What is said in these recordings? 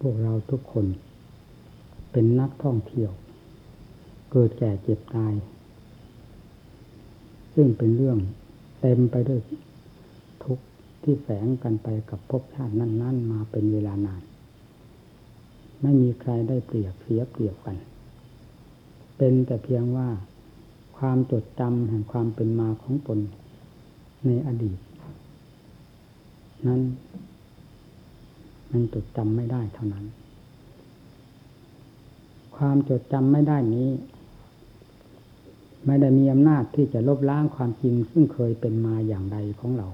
พวกเราทุกคน เป็นนักท่องเที่ยว เกิดแก่เจ็บตาย ซึ่งเป็นเรื่องเต็มไปด้วยทุกข์ที่แฝงกันไปกับภพชาตินั้น ๆ มาเป็นเวลานาน ไม่มีใครได้เปรียบเสียเปรียบกัน เป็นแต่เพียงว่าความจดจำแห่งความเป็นมาของตนในอดีต นั้น มันจดจำไม่ได้เท่านั้น ความจดจำไม่ได้นี้ ไม่ได้มีอำนาจที่จะลบล้างความจริงซึ่งเคยเป็นมาอย่างใดของเรา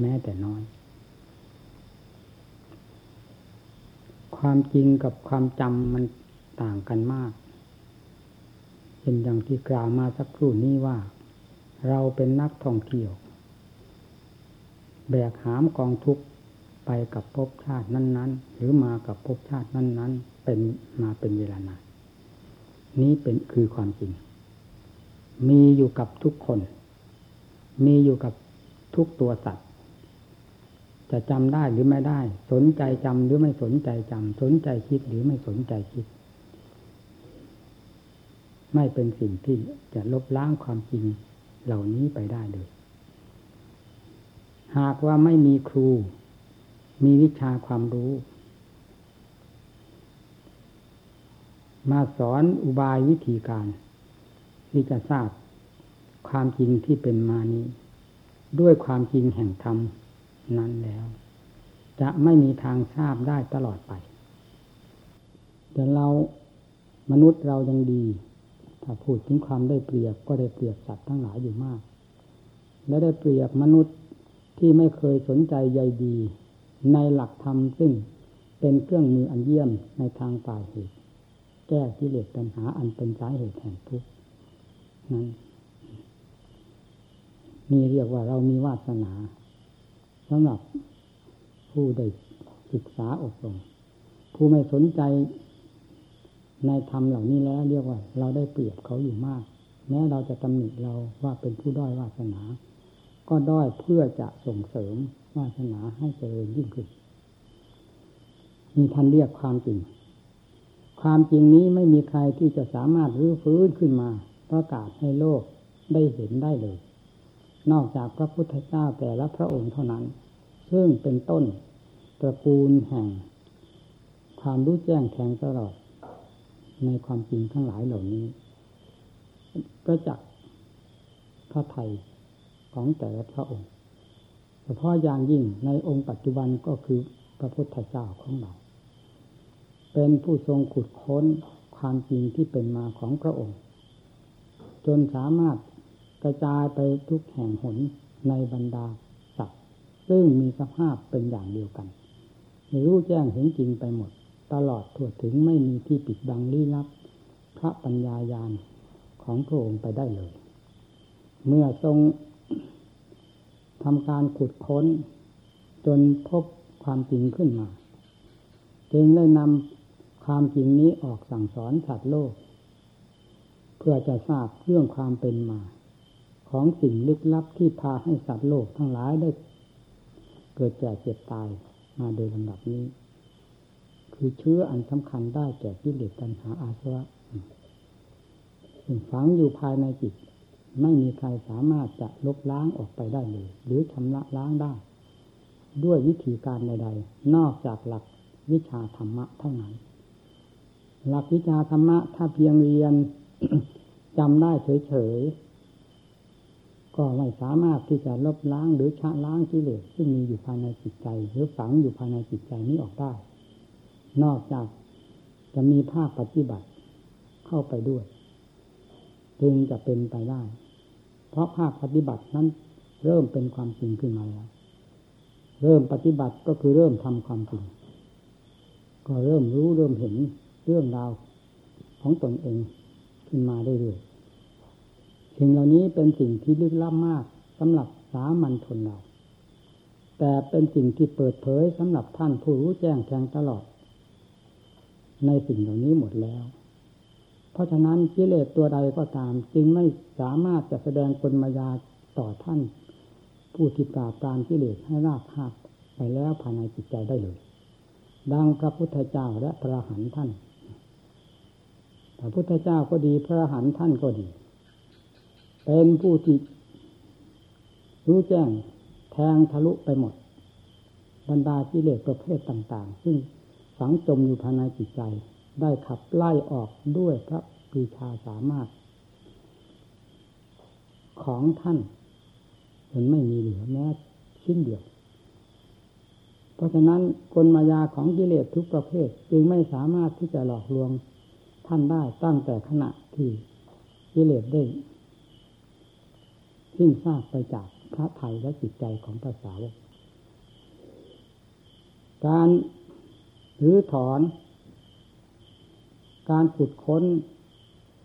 แม้แต่น้อย ความจริงกับความจำมันต่างกันมากเป็นอย่างที่กล่าวมาสักครู่นี้ว่า เราเป็นนักท่องเที่ยว แบกหามกองทุกข์ ไปกับภพชาตินั้น ๆ หรือมากับภพชาตินั้น ๆ เป็นมาเป็นเวลานานนี้เป็นคือความจริง มีอยู่กับทุกคน มีอยู่กับทุกตัวสัตว์ จะจำได้หรือไม่ได้ สนใจจำหรือไม่สนใจจำสนใจคิดหรือไม่สนใจคิด ไม่เป็นสิ่งที่จะลบล้างความจริงเหล่านี้ไปได้เลย หากว่าไม่มีครู มีวิชาความรู้ มาสอนอุบายวิธีการ ที่จะทราบความจริงที่เป็นมานี้ ด้วยความจริงแห่งธรรมนั้นแล้ว จะไม่มีทางทราบได้ตลอดไป แต่เรามนุษย์เรายังดี ถ้าพูดถึงความได้เปรียบก็ได้เปรียบสัตว์ทั้งหลายอยู่มาก และได้เปรียบมนุษย์ที่ไม่เคยสนใจใยดี ในหลักธรรมซึ่งเป็นเครื่องมืออันเยี่ยมในทางป่าเหตุ แก้กิเลสปัญหาอันเป็นสาเหตุแห่งทุกข์นั้นนี่เรียกว่าเรามีวาสนาสำหรับผู้ได้ศึกษาอบรมผู้ไม่สนใจในธรรมเหล่านี้แล้ว เรียกว่า เราได้เปรียบเขาอยู่มาก แม้เราจะตำหนิเราว่าเป็นผู้ด้อยวาสนา ก็ด้อยเพื่อจะส่งเสริม วาสนาให้เจริญยิ่งขึ้นมีท่านเรียกความจริง ความจริงนี้ไม่มีใครที่จะสามารถรื้อฟื้นขึ้นมาประกาศให้โลกได้เห็นได้เลย นอกจากพระพุทธเจ้าแต่ละพระองค์เท่านั้น ซึ่งเป็นต้นตระกูลแห่ง ความรู้แจ้งแทงตลอด ในความจริงทั้งหลายเหล่านี้ก็จากพระไทยของแต่ละพระองค์ ฉพาะอย่างยิ่งในองค์ปัจจุบันก็คือพระพุทธเจ้าของเรา เป็นผู้ทรงขุดค้นความจริงที่เป็นมาของพระองค์ จนสามารถกระจายไปทุกแห่งหนในบรรดาสัตว์ซึ่งมีสภาพเป็นอย่างเดียวกันรู้แจ้งเห็นจริงไปหมด ตลอดทั่วถึงไม่มีที่ปิดบังลี้ลับ พระปัญญายาณของพระองค์ไปได้เลย เมื่อทรง ทำการขุดค้น จนพบความจริงขึ้นมา จึงได้นำความจริงนี้ออกสั่งสอนสัตว์โลก เพื่อจะทราบเรื่องความเป็นมา ของสิ่งลึกลับที่พาให้สัตว์โลกทั้งหลายได้ เกิดแก่เจ็บตายมาโดยลำดับนี้ คือเชื้ออันสำคัญได้แก่กิเลสตัณหาอาสวะซึ่งฝังอยู่ภายในจิต ไม่มีใครสามารถจะลบล้างออกไปได้เลย หรือชำระล้างได้ ด้วยวิธีการใดๆ นอกจากหลักวิชาธรรมะเท่านั้น หลักวิชาธรรมะถ้าเพียงเรียนจำได้เฉยๆ ก็ไม่สามารถที่จะลบล้างหรือชะล้างกิเลสซึ่งมีอยู่ภายในจิตใจ หรือฝังอยู่ภายในจิตใจนี้ออกได้ นอกจากจะมีภาคปฏิบัติเข้าไปด้วย จึงจะเป็นไปได้ ราะภาคปฏิบัตินั้น เริ่มเป็นความจริงขึ้นมาแล้ว เริ่มปฏิบัติก็คือเริ่มทำความจริง ก็เริ่มรู้เริ่มเห็นเรื่องราวของตนเองขึ้นมาเรื่อยๆสิ่งเหล่านี้เป็นสิ่งที่ลึกลับมากสำหรับสามัญชนเรา แต่เป็นสิ่งที่เปิดเผยสำหรับท่านผู้รู้แจ้งแทงตลอด ในสิ่งเหล่านี้หมดแล้ว ราะฉะนั้นกิเลสตัวใดก็ตาม จึงไม่สามารถจะแสดงกลมายาต่อท่าน ผู้ที่ปราบปรามกิเลสให้ราบคาบไปแล้วภายในจิตใจได้เลย ดังพระพุทธเจ้าและพระหันท่าน พระพุทธเจ้าก็ดีพระหันท่านก็ดี เป็นผู้ที่รู้แจ้งแทงทะลุไปหมด บรรดากิเลสประเภทต่าง ๆ ซึ่งฝังจมอยู่ภายในจิตใจ ได้ขับไล่ออกด้วยพระปีชาสามารถ ของท่านจนไม่มีเหลือแม้ชิ้นเดียว เพราะฉะนั้นกลมายาของกิเลสทุกประเภท จึงไม่สามารถที่จะหลอกลวงท่านได้ตั้งแต่ขณะที่กิเลสได้สิ้นซากไปจากพระไทยและจิตใจของภาษาวกการหรือถอน การขุดค้น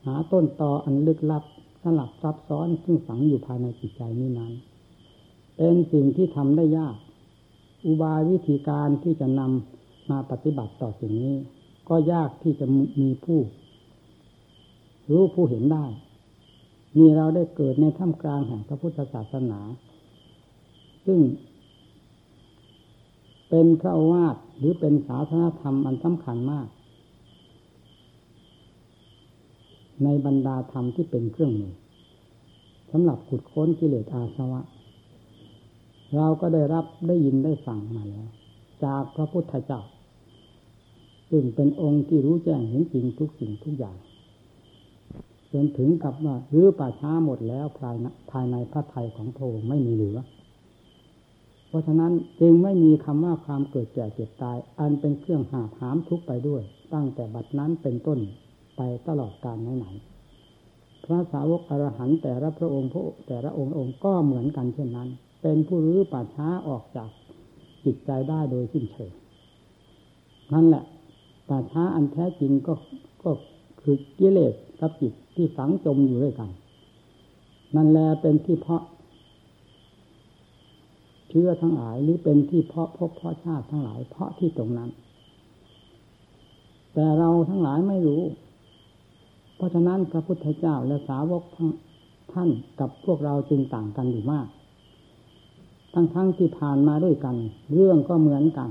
หาต้นตออันลึกลับสลับซับซ้อนซึ่งฝังอยู่ภายในจิตใจนี้นั้น เป็นสิ่งที่ทำได้ยาก อุบายวิธีการที่จะนำมาปฏิบัติต่อสิ่งนี้ ก็ยากที่จะมีผู้ รู้ผู้เห็นได้นี่เราได้เกิดในท่ามกลางแห่งพระพุทธศาสนา ซึ่ง เป็นพระวาทหรือเป็นศาสนาธรรมอันสำคัญมาก ในบรรดาธรรมที่เป็นเครื่องมือสำหรับขุดค้นกิเลสอาสวะ เราก็ได้รับได้ยินได้ฟังมาแล้ว จากพระพุทธเจ้า ซึ่งเป็นองค์ที่รู้แจ้งเห็นจริงทุกสิ่งทุกอย่างจนถึงกับว่ารื้อป่าช้าหมดแล้วภายในภายในพระไทยของพระองค์ไม่มีเหลือ เพราะฉะนั้นจึงไม่มีคำว่าความเกิดแก่เจ็บตาย อันเป็นเครื่องหาถามทุกไปด้วย ตั้งแต่บัดนั้นเป็นต้น ไปตลอดกาลไหนๆพระสาวกอรหันต์แต่ละพระองค์พระแต่ละองค์องค์ก็เหมือนกันเช่นนั้น เป็นผู้รื้อป่าช้าออกจากจิตใจได้โดยสิ้นเชิงนั่นแหละป่าช้าอันแท้จริงก็ก็คือกิเลสกับจิตที่ฝังจมอยู่ด้วยกัน นั่นแลเป็นที่เพาะเชื้อทั้งหลายหรือเป็นที่เพาะพบเพาะชาติทั้งหลายเพาะที่ตรงนั้น แต่เราทั้งหลายไม่รู้ ราะฉะนั้นพระพุทธเจ้าและสาวกท่านกับพวกเราจึงต่างกันอยู่มาก ทั้งๆทที่ผ่านมาด้วยกัน เรื่องก็เหมือนกัน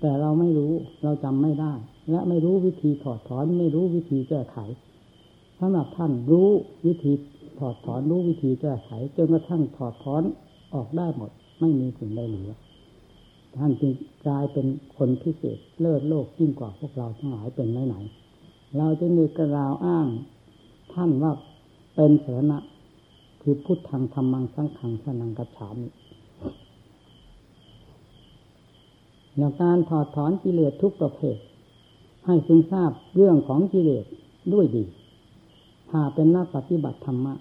แต่เราไม่รู้เราจำไม่ได้ และไม่รู้วิธีถอดถอนไม่รู้วิธีแก้ไขสำหรับท่านรู้วิธีถอดถอนรู้วิธีแก้ไขจนกระทั่งถอดถอนออกได้หมด ไม่มีสิ่งใดเหลือท่านจึงกลายเป็นคนพิเศษเลิศโลกยิ่งกว่าพวกเราทั้งหลายเป็นไหนไหน เราจะมีกระราวอ้าง ท่านว่าเป็นเสาระคือพุทธังธรรมังสังขังสนังกัจฉามิอย่างการถอดถอนกิเลสทุกประเภท ให้ทรงทราบเรื่องของกิเลสด้วยดีถ้าเป็นนักปฏิบัติธรรมะ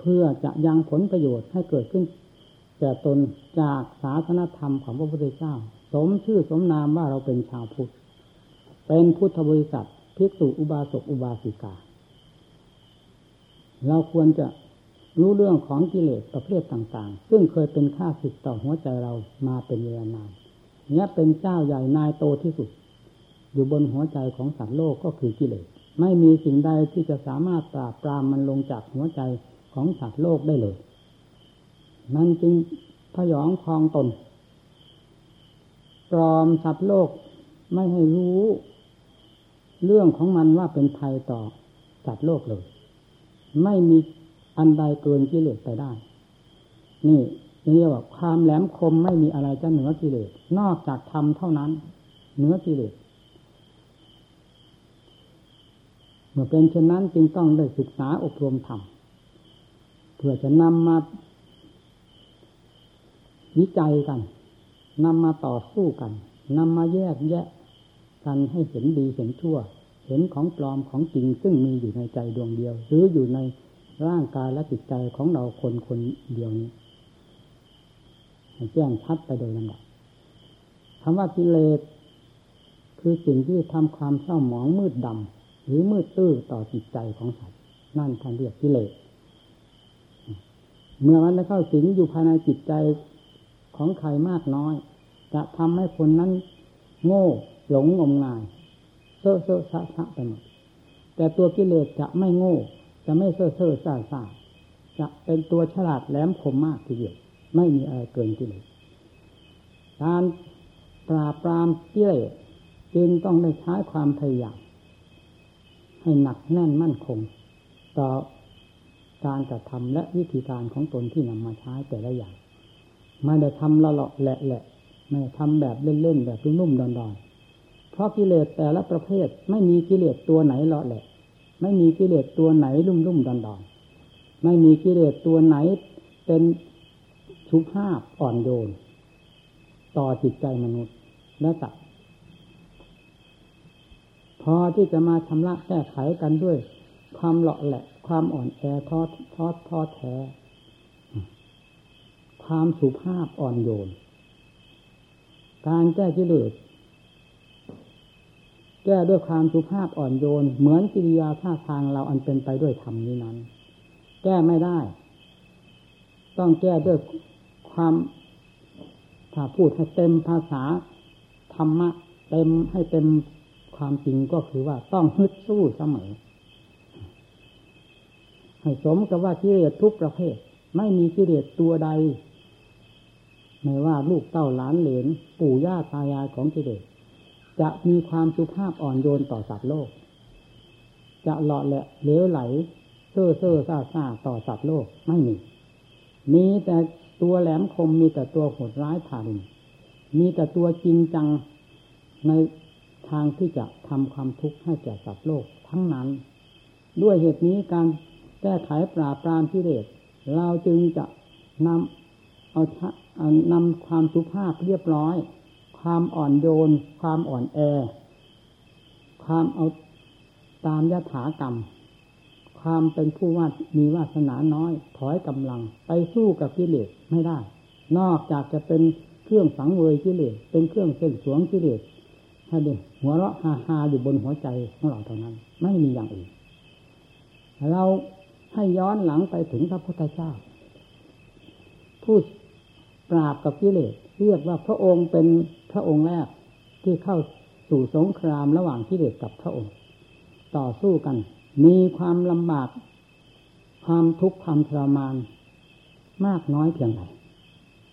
เพื่อจะยังผลประโยชน์ให้เกิดขึ้นแก่ตนจากศาสนธรรมของพระพุทธเจ้า สมชื่อสมนามว่าเราเป็นชาวพุทธ เป็นพุทธบริษัท ภิกษุอุบาสกอุบาสิกา เราควรจะรู้เรื่องของกิเลสประเภทต่างๆ ซึ่งเคยเป็นข้าศึกต่อหัวใจเรามาเป็นเวลานานนี้เป็นเจ้าใหญ่นายโตที่สุด อยู่บนหัวใจของสัตว์โลกก็คือกิเลส ไม่มีสิ่งใดที่จะสามารถปราบปรามมันลงจากหัวใจของสัตว์โลกได้เลย มันจึงพยองคลองตนปลอมสัตว์โลกไม่ให้รู้ เรื่องของมันว่าเป็นภัยต่อสัตว์โลกเลย ไม่มีอันใดเกินกิเลสไปได้ นี่เรียกว่าความแหลมคมไม่มีอะไรจะเหนือกิเลสนอกจากธรรมเท่านั้น เหนือกิเลสเมื่อเป็นเช่นนั้นจึงต้องได้ศึกษาอบรมธรรมเพื่อจะนำมาวิจัยกันนำมาต่อสู้กันนำมาแยกแยะ กันให้เห็นดีเห็นชั่ว เห็นของปลอมของจริงซึ่งมีอยู่ในใจดวงเดียว หรืออยู่ในร่างกายและจิตใจของเราคนคนเดียวนี้แจ้งชัดไปโดยลำดับคำว่ากิเลสคือสิ่งที่ทำความเศร้าหมองมืดดำหรือมืดตื้อต่อจิตใจของสัตว์นั่นท่านเรียกกิเลสเมื่อมันได้เข้าสิงอยู่ภายในจิตใจของใครมากน้อย จะทำให้คนนั้น โง่ หลงงมงายเซ่อเซ่อซะซะไปหมดแต่ตัวกิเลสจะไม่โง่ จะไม่เซ่อเซ่อซาซาจะเป็นตัวฉลาดแหลมคมมากทีเดียวไม่มีอะไรเกินกิเลสการปราบปรามเกี้ยจึงต้องได้ใช้ความพยายามให้หนักแน่นมั่นคง ต่อการกระทำและวิธีการของตนที่นำมาใช้แต่ละอย่างไม่ได้ทำละเลาะแหละแหละไม่ทำแบบเล่นๆแบบนุ่มๆดอนๆ ราะกิเลสแต่ละประเภทไม่มีกิเลสตัวไหนเลาะแหละ ไม่มีกิเลสตัวไหนลุ่มๆดอนๆไม่มีกิเลสตัวไหนเป็นชุภาพอ่อนโยน ต่อจิตใจมนุษย์และสัตว์พอที่จะมาชำระแก้ไขกันด้วย ความเลาะแหละ ความอ่อนแอทอดทอดทอดแท้ ความสุภาพอ่อนโยน การแก้กิเลส แก้ด้วยความสุภาพอ่อนโยน เหมือนกิริยาท่าทางเราอันเป็นไปด้วยธรรมนี้นั้น แก้ไม่ได้ ต้องแก้ด้วยความถ้าพูดให้เต็มภาษาธรรมะ เต็มให้เต็มความจริงก็คือว่าต้องฮึดสู้เสมอ ให้สมกับว่ากิเลสทุกประเภท ไม่มีกิเลสตัวใด ไม่ว่าลูกเต้าหลานเหลนปู่ย่าตายายของกิเลส จะมีความสุภาพอ่อนโยนต่อสัตว์โลก จะหล่อแหละเหลวไหลเซ่อเซ่อซาซาต่อสัตว์โลกไม่มี มีแต่ตัวแหลมคมมีแต่ตัวโหดร้ายทารุณมีแต่ตัวจริงจังในทางที่จะทำความทุกข์ให้แก่สัตว์โลกทั้งนั้น ด้วยเหตุนี้การแก้ไขปราบปรามกิเลสเราจึงจะนำเอาเอานำความสุภาพเรียบร้อย ความอ่อนโยน ความอ่อนแอ ความเอาตามยถากรรม ความเป็นผู้ว่ามีวาสนาน้อย ถอยกำลัง ไปสู้กับกิเลสไม่ได้ นอกจากจะเป็นเครื่องสังเวยกิเลสเป็นเครื่องเส้นสวงกิเลสให้ด็หัวเราะฮาฮาอยู่บนหัวใจของเราเท่านั้น ไม่มีอย่างอื่นเราให้ย้อนหลังไปถึงพระพุทธเจ้าผู้ปราบกับกิเลสเรียกว่าพระองค์เป็น พระองค์แรกที่เข้าสู่สงครามระหว่างกิเลสกับพระองค์ ต่อสู้กัน มีความลำบาก ความทุกข์ความทรมาน มากน้อยเพียงไร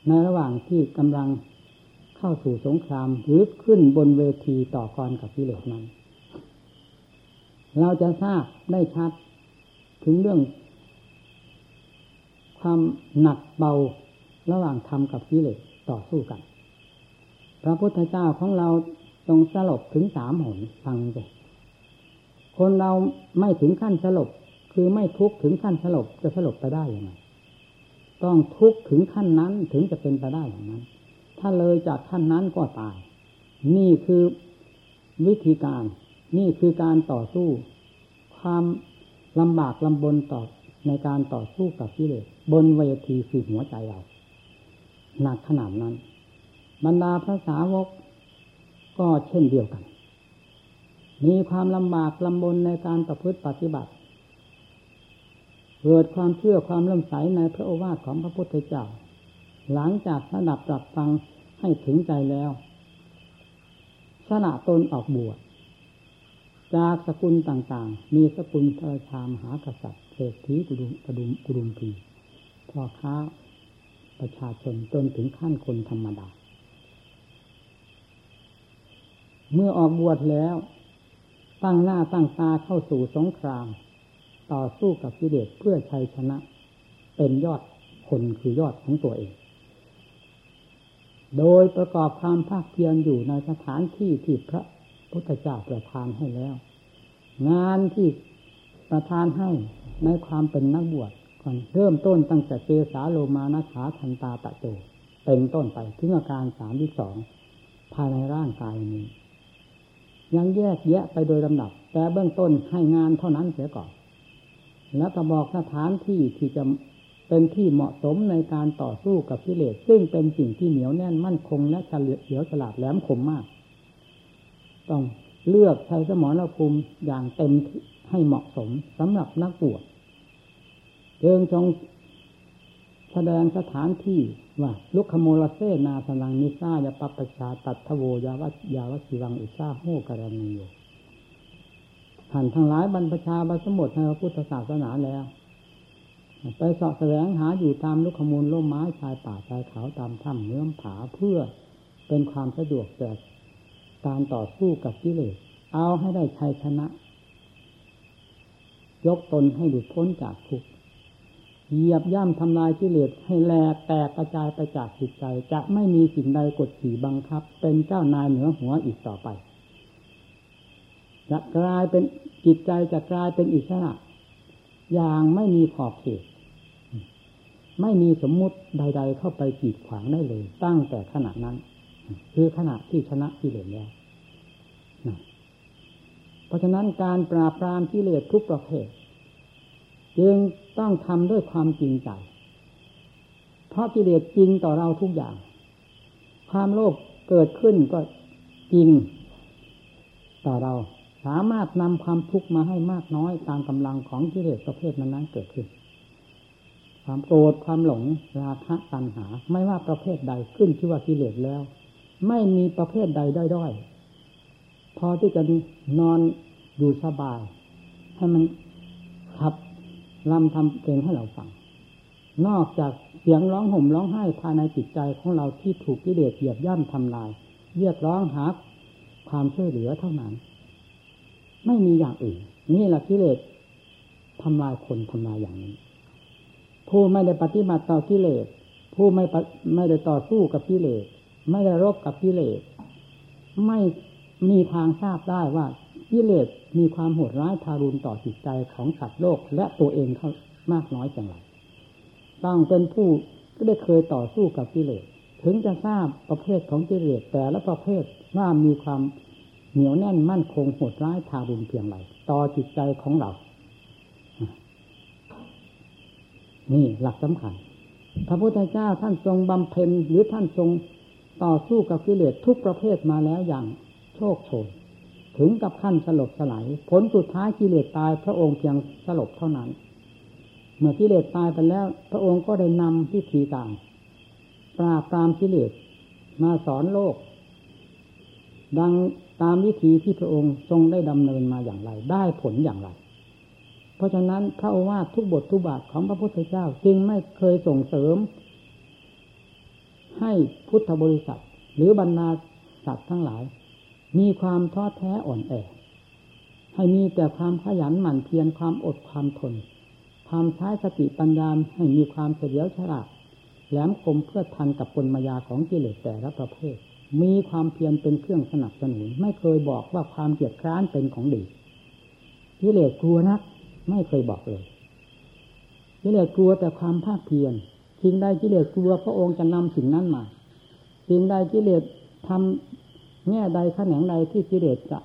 ในระหว่างที่กำลังเข้าสู่สงครามหรือขึ้นบนเวทีต่อกรกับกิเลสนั้น เราจะทราบได้ชัดถึงเรื่อง ความหนักเบาระหว่างธรรมกับกิเลสต่อสู้กัน พระพุทธเจ้าของเราตรงสลบถึงสามหนฟังไปคนเราไม่ถึงขั้นสลบ คือไม่ทุกข์ถึงขั้นสลบจะสลบไปได้ยังไงต้องทุกข์ถึงขั้นนั้นถึงจะเป็นไปได้อย่างนั้น ถ้าเลยจากขั้นนั้นก็ตาย นี่คือวิธีการ นี่คือการต่อสู้ ความลำบากลำบนต่อในการต่อสู้กับกิเลสบนเวทีคือหัวใจเราหนักขนาดนั้น บรรดาพระสาวกก็เช่นเดียวกัน มีความลำบากลำบนในการประพฤติปฏิบัติเกิดความเชื่อความเลื่อมใสในพระโอวาทของพระพุทธเจ้า หลังจากสดับตรับฟังให้ถึงใจแล้วสละตนออกบวชจากสกุลต่างๆ มีสกุลพระชามหากษัตริย์เศรษฐีกุดุมกุดุมกุดุมพีพ่อค้าประชาชนจนถึงขั้นคนธรรมดา เมื่อออกบวชแล้ว ตั้งหน้าตั้งตาเข้าสู่สงคราม ต่อสู้กับกิเลสเพื่อชัยชนะ เป็นยอดคนคือยอดของตัวเอง โดยประกอบความภาคเพียรอยู่ในสถานที่ที่พระพุทธเจ้าประทานให้แล้ว งานที่ประทานให้ในความเป็นนักบวชก่อนเริ่มต้นตั้งแต่เจสาโลมานาขาทันตาตะโจเป็นต้นไปถึงอาการสามที่สองภายในร่างกายนี้ ยังแยกแยะไปโดยลำดับ แต่เบื้องต้นให้งานเท่านั้นเสียก่อน แล้วก็บอกสถานที่ที่จะเป็นที่เหมาะสมในการต่อสู้กับกิเลสซึ่งเป็นสิ่งที่เหนียวแน่นมั่นคงและเฉลียวเฉลียวฉลาดแหลมคมมาก ต้องเลือกใช้สมรภูมิอย่างเต็มให้เหมาะสมสำหรับนักบวชเจิงจง แสดงสถานที่ว่าลุกขโมลเซนาสลังนิซายาปปชาตัทโวยาวัยาวสิวังอิซาโหกรณีโยท่านทั้งหลายบรรพชาบรสมบทในพระพุทธศาสนาแล้ว ไปสาะแสวงหาอยู่ตามลูกขมูลร่มไม้ชายป่าชายเขาตามถ้ำเนื้อผาเพื่อเป็นความสะดวกแต่การต่อสู้กับกิเลสเอาให้ได้ชัยชนะ ยกตนให้หลุดพ้นจากทุกข์ เหยียบย่ำทำลายกิเลสให้แหลกแตกกระจายไปจากจิตใจ จะไม่มีสิ่งใดกดขี่บังคับ เป็นเจ้านายเหนือหัวอีกต่อไป จะกลายเป็นจิตใจจะกลายเป็นอิสระอย่างไม่มีขอบเขต ไม่มีสมมุติใด ๆ เข้าไปกีดขวางได้เลย ตั้งแต่ขณะนั้น คือขณะที่ชนะกิเลสแล้วเพราะฉะนั้นการปราบปรามกิเลสทุกประเภท จึงต้องทำด้วยความจริงใจ เพราะกิเลสจริงต่อเราทุกอย่าง ความโลภเกิดขึ้นก็จริงต่อเราสามารถนำความทุกข์มาให้มากน้อยตามกำลังของกิเลสประเภทนั้นๆเกิดขึ้น ความโกรธความหลงราคะตัณหา ไม่ว่าประเภทใดขึ้นชื่อว่ากิเลสแล้ว ไม่มีประเภทใดด้อยๆพอที่จะนอนอยู่สบาย ให้มันขับ ลำทำเพลงให้เราฟัง นอกจากเสียงร้องห่มร้องไห้ภายในจิตใจของเราที่ถูกกิเลสเหยียบย่ำทำลายเรียกร้องหาความช่วยเหลือเท่านั้น ไม่มีอย่างอื่น นี่แหละกิเลสทำลายคนทำลายอย่างนี้ ผู้ไม่ได้ปฏิบัติต่อกิเลสผู้ไม่ไม่ได้ต่อสู้กับกิเลสไม่ได้รบกับกิเลสไม่มีทางทราบได้ว่า กิเลสมีความโหดร้ายทารุณต่อจิตใจของสัตว์โลกและตัวเองเท่ามากน้อยอย่างไรต้องเป็นผู้ก็ได้เคยต่อสู้กับกิเลสถึงจะทราบประเภทของกิเลสแต่ละประเภทว่ามีความเหนียวแน่นมั่นคงโหดร้ายทารุณเพียงไรต่อจิตใจของเรา นี่หลักสำคัญ พระพุทธเจ้าท่านทรงบำเพ็ญหรือท่านทรงต่อสู้กับกิเลสทุกประเภทมาแล้วอย่างโชคโชน ถึงกับขั้นสลบสลายผลสุดท้ายกิเลสตายพระองค์เพียงสลบเท่านั้น เมื่อกิเลสตายไปแล้ว พระองค์ก็ได้นำพิธีต่าง ปราบตามกิเลสมาสอนโลก ดังตามวิธีที่พระองค์ทรงได้ดำเนินมาอย่างไร ได้ผลอย่างไร เพราะฉะนั้นพระโอวาททุกบททุกบาทของพระพุทธเจ้าจึงไม่เคยส่งเสริม ให้พุทธบริษัทหรือบรรดาสัตว์ทั้งหลาย มีความท้อแท้อ่อนแอ ให้มีแต่ความขยันหมั่นเพียรความอดความทน ความใช้สติปัญญาให้มีความเฉลียวฉลาดแหลมคมเพื่อทันกับปนมายาของกิเลสแต่ละประเภท มีความเพียรเป็นเครื่องสนับสนุน ไม่เคยบอกว่าความเกียดคร้านเป็นของดีกิเลสกลัวนัก ไม่เคยบอกเลยกิเลสกลัวแต่ความภาคเพียรสิ่งใดกิเลสกลัวพระองค์จะนำสิ่งนั้นมาสิ่งใดกิเลสทำ แง่ใดขแขนงใดที่กิเลสจะ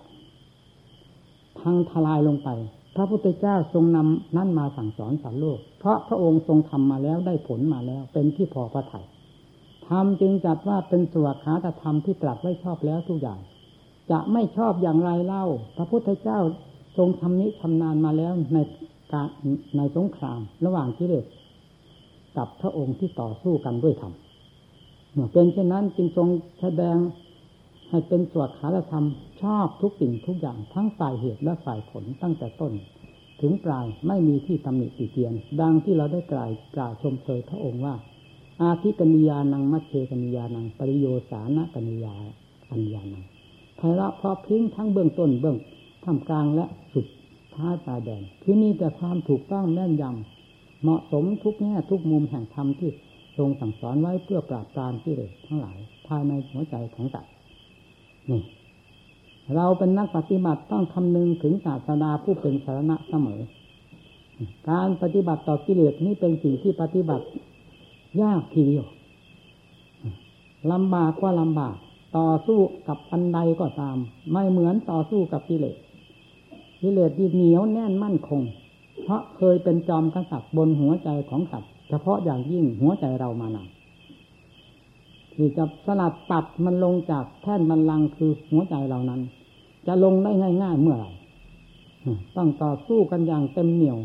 พังทลายลงไป พระพุทธเจ้าทรงนำนั่นมาสั่งสอนสารโลก เพราะพระองค์ทรงทำมาแล้วได้ผลมาแล้ว เป็นที่พอพระทัยธรรมจึงจัดว่าเป็นสวขาตธรรมที่ตรัสไว้ชอบแล้วทุกอย่าง จะไม่ชอบอย่างไรเล่า พระพุทธเจ้าทรงทำนี้ชำนาญมาแล้วในการในสงคราม ระหว่างกิเลสกับพระองค์ที่ต่อสู้กันด้วยธรรมเมื่อเป็นเช่นนั้นจึงทรงแสดง ให้เป็นสวดขาธรรมชอบทุกสิ่งทุกอย่างทั้งฝ่ายเหตุและฝ่ายผลตั้งแต่ต้น ถึงปลายไม่มีที่ตำหนิติเตียน ดังที่เราได้กล่าวกล่าวชมเชยพระองค์ว่า อาทิกัญญานังมัชเชกัญญานังปริโยสานะกัญญากัญญานังไพเราะเพราะพิ้งทั้งเบื้องต้นเบื้องท่ามกลางและสุดท้ายตายแดงคือมีแต่ความถูกต้องแน่นยำเหมาะสมทุกแง่ทุกมุมแห่งธรรมที่ทรงสั่งสอนไว้เพื่อปราบปรามที่เลสทั้งหลาย ภายในหัวใจของสัตว์ นี่เราเป็นนักปฏิบัติต้องคำนึงถึงศาสนาผู้เป็นสาระเสมอ การปฏิบัติต่อกิเลสนี่เป็นสิ่งที่ปฏิบัติยากทีเดียวลำบากกว่าลำบาก ต่อสู้กับอันใดก็ตาม ไม่เหมือนต่อสู้กับกิเลสกิเลสที่เหนียวแน่นมั่นคง เพราะเคยเป็นจอมกษัตริย์บนหัวใจของสัตว์เฉพาะอย่างยิ่งหัวใจเรามานาน ที่จะสลัดตัดมันลงจากแท่นบันลังคือหัวใจเรานั้น จะลงได้ง่าย ๆ เมื่อไหร่ต้องต่อสู้กันอย่างเต็มเหนียว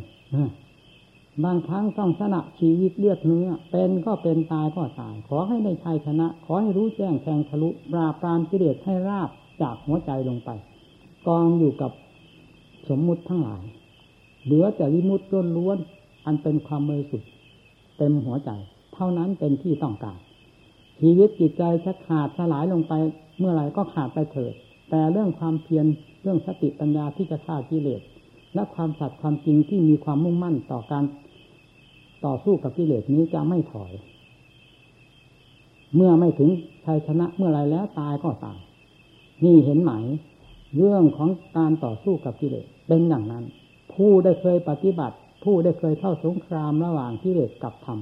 บางครั้งต้องสนะชีวิตเลือดเนื้อ เป็นก็เป็นตายก็ตาย ขอให้ได้ชัยชนะ ขอให้รู้แจ้งแทงทะลุปราบปรามกิเลสให้ราบจากหัวใจลงไป กองอยู่กับสมมุติทั้งหลาย เหลือแต่วิมุตต้นล้วนอันเป็นความเมยสุดเต็มหัวใจ เท่านั้นเป็นที่ต้องการ ชีวิตจิตใจจะขาดสลายลงไปเมื่อไรก็ขาดไปเถิด แต่เรื่องความเพียรเรื่องสติปัญญาที่จะฆ่ากิเลสและความสัตย์ความจริงที่มีความมุ่งมั่นต่อการต่อสู้กับกิเลสนี้จะไม่ถอย เมื่อไม่ถึงชัยชนะเมื่อไรแล้วตายก็ตายนี่เห็นไหม เรื่องของการต่อสู้กับกิเลสเป็นอย่างนั้น ผู้ได้เคยปฏิบัติ ผู้ได้เคยเข้าสงครามระหว่างกิเลสกับธรรม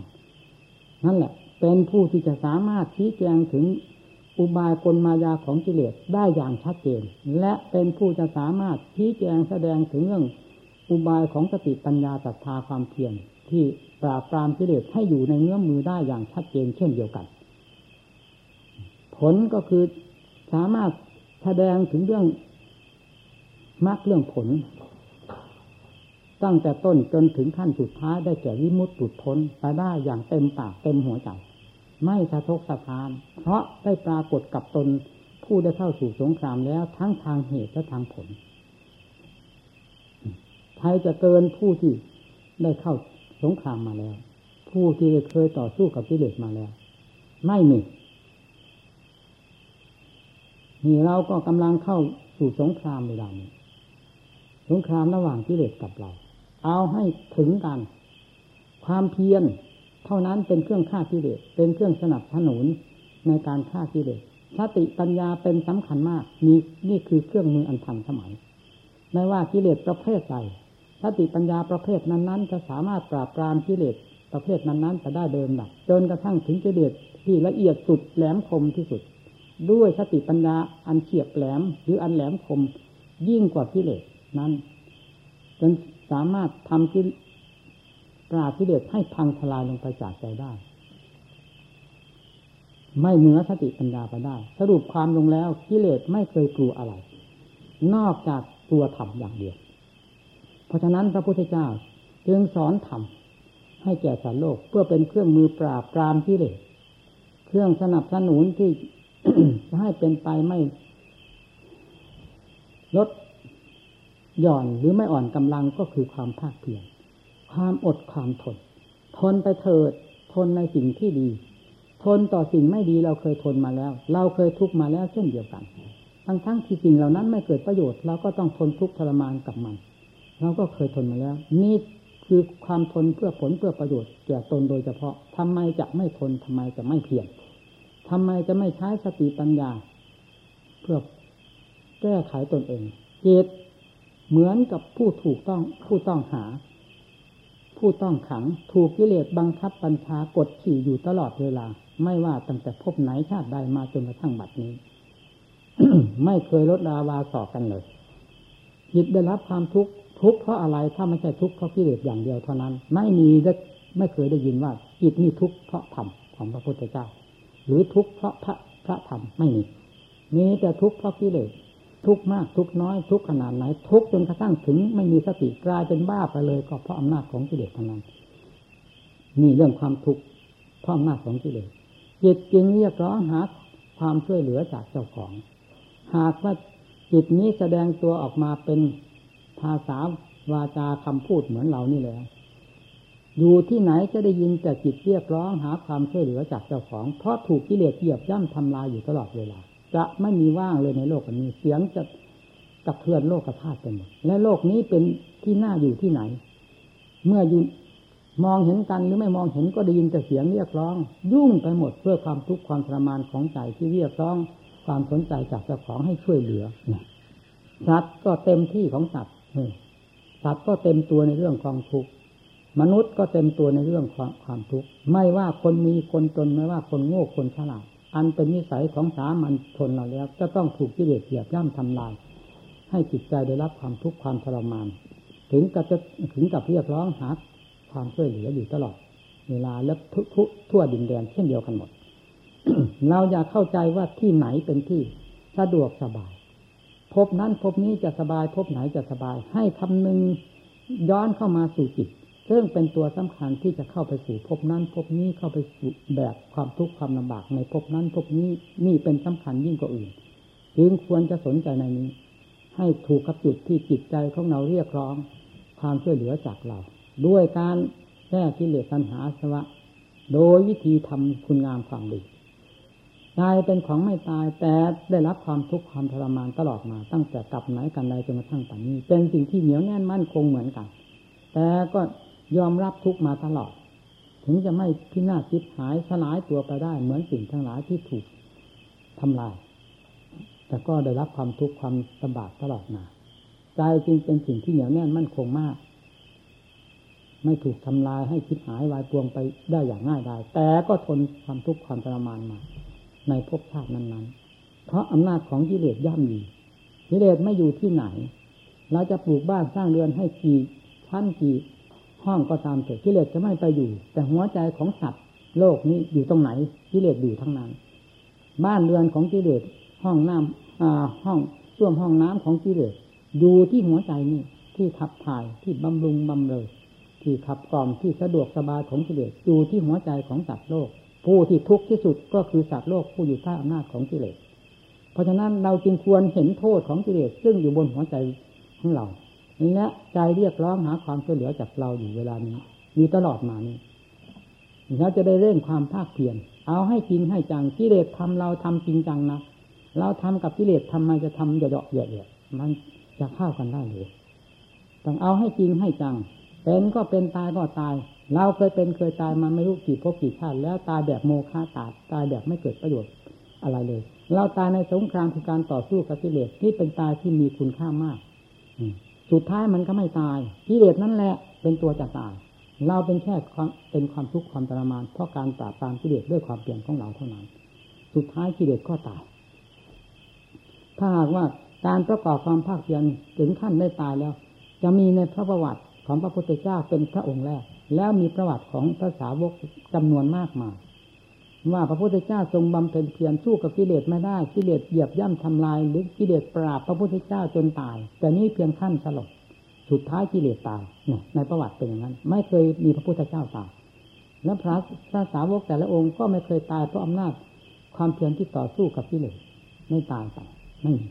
นั่นแหละ เป็นผู้ที่จะสามารถชี้แจงถึงอุบายกลมายาของกิเลสได้อย่างชัดเจน และเป็นผู้จะสามารถชี้แจงแสดงถึงเรื่องอุบายของสติปัญญาศรัทธาความเพียรที่ปราบปรามกิเลสให้อยู่ในเนื้อมือได้อย่างชัดเจนเช่นเดียวกัน ผลก็คือสามารถแสดงถึงเรื่องมรรคเรื่องผล ตั้งแต่ต้นจนถึงขั้นสุดท้ายได้แก่วิมุตติพ้นไปได้อย่างเต็มปากเต็มหัวใจ ไม่สะทกสะทาน เพราะได้ปรากฏกับตนผู้ได้เข้าสู่สงครามแล้วทั้งทางเหตุและทางผลใครจะเกินผู้ที่ได้เข้าสงครามมาแล้ว ผู้ที่เคยต่อสู้กับกิเลสมาแล้ว ไม่มีนี่เราก็กำลังเข้าสู่สงครามเวลานี้สงครามระหว่างกิเลสกับเรา เอาให้ถึงกัน ความเพียร เท่านั้นเป็นเครื่องฆ่ากิเลสเป็นเครื่องสนับสนุนในการฆ่ากิเลสสติปัญญาเป็นสำคัญมากมีนี่คือเครื่องมืออันทันสมัย ไม่ว่ากิเลสประเภทใดสติปัญญาประเภทนั้นๆ จะสามารถปราบปรามกิเลสประเภทนั้นๆจะได้เดิมดับจนกระทั่งถึงกิเลสที่ละเอียดสุดแหลมคมที่สุด ด้วยสติปัญญาอันเฉียบแหลมหรืออันแหลมคมยิ่งกว่ากิเลสนั้น จนสามารถทำกิ ปราบกิเลสให้พังทลายลงไปจากใจได้ ไม่เหนือสติปัญญาไปได้ สรุปความลงแล้วกิเลสไม่เคยกลัวอะไร นอกจากตัวธรรมอย่างเดียว เพราะฉะนั้นพระพุทธเจ้าจึงสอนธรรมให้แก่สารโลกเพื่อเป็นเครื่องมือปราบปรามกิเลสเครื่องสนับสนุนที่จะให้เป็นไปไม่ลดหย่อนหรือไม่อ่อนกำลังก็คือความภาคเพียร ความอดความทน ทนไปเถิด ทนในสิ่งที่ดี ทนต่อสิ่งไม่ดีเราเคยทนมาแล้ว เราเคยทุกมาแล้วเช่นเดียวกัน ทั้งทั้งที่สิ่งเหล่านั้นไม่เกิดประโยชน์เราก็ต้องทนทุกข์ทรมานกับมัน เราก็เคยทนมาแล้ว นี่คือความทนเพื่อผลเพื่อประโยชน์แก่ตนโดยเฉพาะทำไมจะไม่ทนทำไมจะไม่เพียรทำไมจะไม่ใช้สติปัญญา เพื่อแก้ไขตนเองเจตเหมือนกับผู้ถูกต้องผู้ต้องหา ผู้ต้องขังถูกกิเลสบังคับบัญชากดขี่อยู่ตลอดเวลา ไม่ว่าตั้งแต่พบไหนชาติใดมาจนกระทั่งบัดนี้ ไม่เคยลดลาวาสอกันเลยจิตได้รับความทุกข์ทุกข์เพราะอะไรถ้าไม่ใช่ทุกข์เพราะกิเลสอย่างเดียวเท่านั้น ไม่มีได้ไม่เคยได้ยินว่าจิตนี่ทุกข์เพราะธรรมของพระพุทธเจ้า หรือทุกข์เพราะพระพระธรรมไม่มีมีแต่ทุกข์เพราะกิเลส ทุกมากทุกน้อยทุกขนาดไหน ทุกจนกระทั่งถึงไม่มีสติกลายเป็นบ้าไปเลย ก็เพราะอำนาจของกิเลสเท่านั้นนี่เรื่องความทุกข์เพราะอำนาจของกิเลสจิตจึงเรียกร้องหาความช่วยเหลือจากเจ้าของ หากว่าจิตนี้แสดงตัวออกมาเป็นภาษาวาจาคำพูดเหมือนเรานี่แหละอยู่ที่ไหนจะได้ยินแต่จิตเรียกร้องหาความช่วยเหลือจากเจ้าของ เพราะถูกกิเลสเหยียบย่ำทำลายอยู่ตลอดเวลา จะไม่มีว่างเลยในโลกนี้ เสียงจะกระเทือนโลกกระธาตุไปหมดและโลกนี้เป็นที่น่าอยู่ที่ไหน เมื่ออยู่มองเห็นกันหรือไม่มองเห็นก็ได้ยินแต่เสียงเรียกร้อง ยุ่งไปหมดเพื่อความทุกข์ความทรมานของใจที่เรียกร้อง ความสนใจจากเจ้าของให้ช่วยเหลือเนี่ยสัตว์ก็เต็มที่ของสัตว์สัตว์ก็เต็มตัวในเรื่องความทุกข์มนุษย์ก็เต็มตัวในเรื่องความความทุกข์ไม่ว่าคนมีคนจนไม่ว่าคนโง่คนฉลาด อันเป็นนิสัยของสามัญชนเราแล้ว จะต้องถูกกิเลสเหยียบย่ำทำลาย ให้จิตใจได้รับความทุกข์ความทรมาน ถึงกับจะถึงกับเรียกร้องหาความช่วยเหลืออยู่ตลอด เวลาและทุกท,ทั่วดินแดนเช่นเดียวกันหมด เราอยากเข้าใจว่าที่ไหนเป็นที่สะดวกสบาย พบนั้นพบนี้จะสบาย พบไหนจะสบาย ให้คำนึงย้อนเข้ามาสู่จิต ซึ่งเป็นตัวสำคัญที่จะเข้าไปสู่ภพนั้นภพนี้เข้าไปสู่แบบความทุกข์ความลำบากในภพนั้นภพนี้นี่เป็นสำคัญยิ่งกว่าอื่นจึงควรจะสนใจในนี้ ให้ถูกกับจุดที่จิตใจของเราเรียกร้อง ความช่วยเหลือจากเรา ด้วยการแก้กิเลสตัณหาสวะ โดยวิธีทำคุณงามความดีตายเป็นของไม่ตายแต่ได้รับความทุกข์ความทรมานตลอดมา ตั้งแต่กลับไหนกันใดจนกระทั่งปัจจุบันนี้ เป็นสิ่งที่เหนียวแน่นมั่นคงเหมือนกัน แต่ก็ ยอมรับทุกมาตลอด ถึงจะไม่พินาศคิดหายสลายตัวไปได้ เหมือนสิ่งทั้งหลายที่ถูกทำลาย แต่ก็ได้รับความทุกข์ความลำบากตลอดมาใจจึงเป็นสิ่งที่เหนียวแน่นมั่นคงมาก ไม่ถูกทำลายให้คิดหายวายปวงไปได้อย่างง่ายดายแต่ก็ทนความทุกข์ความทรมานมา ในภพชาตินั้นๆ เพราะอำนาจของกิเลสย่ำยีกิเลสไม่อยู่ที่ไหน เราจะปลูกบ้านสร้างเรือนให้กี่ชั้นกี่ ห้องก็ตามเถิดกิเลสจะไม่ไปอยู่ แต่หัวใจของสัตว์โลกนี้อยู่ตรงไหนกิเลสอยู่ทั้งนั้น บ้านเรือนของกิเลสห้องน้ำห้องส้วมห้องน้ำของกิเลสอยู่ที่หัวใจนี่ที่ขับถ่ายที่บำรุงบำเรอที่ขับกล่อมที่สะดวกสบายของกิเลสอยู่ที่หัวใจของสัตว์โลก ผู้ที่ทุกข์ที่สุดก็คือสัตว์โลกผู้อยู่ใต้อำนาจของกิเลสเพราะฉะนั้นเราจึงควรเห็นโทษของกิเลสซึ่งอยู่บนหัวใจของเรา และใจเรียกร้องหาความช่วยเหลือจากเราอยู่เวลานี้อยู่ตลอดมานี้เราจะได้เร่งความภาคเพียรเอาให้จริงให้จังกิเลสทำเราทำจริงจังนะเราทำกับกิเลสทำไมจะทำเหยาะเหยาะมันจะเข้ากันได้หรือต้องเอาให้จริงให้จังเป็นก็เป็นตายก็ตาย เราเคยเป็นเคยตายมาไม่รู้กี่พบกี่ชาติแล้วตายแบบโมฆะตายตายแบบไม่เกิดประโยชน์อะไรเลย เราตายในสงครามคือการต่อสู้กับกิเลสนี่เป็นตายที่มีคุณค่ามาก สุดท้ายมันก็ไม่ตายกิเลสนั่นแหละเป็นตัวจะตาย เราเป็นแค่เป็นความทุกข์ความทรมานเพราะการปราบปรามกิเลสด้วยความเปลี่ยนของเราเท่านั้น สุดท้ายกิเลสก็ตาย ถ้าหากว่าการประกอบความภาคเพียรถึงขั้นได้ตายแล้ว จะมีในพระประวัติของพระพุทธเจ้าเป็นพระองค์แรก แล้วมีประวัติของพระสาวกจำนวนมากมาย ว่าพระพุทธเจ้าทรงบำเพ็ญเพียรสู้กับกิเลสไม่ได้กิเลสเหยียบย่ำทำลาย หรือกิเลสปราบพระพุทธเจ้าจนตาย แต่นี้เพียงขั้นสลบสุดท้ายกิเลสตายเนี่ยในประวัติเป็นอย่างนั้น ไม่เคยมีพระพุทธเจ้าตายและพระพระสาวกแต่ละองค์ก็ไม่เคยตายเพราะอำนาจความเพียรที่ต่อสู้กับกิเลสไม่ตายไปไม่มี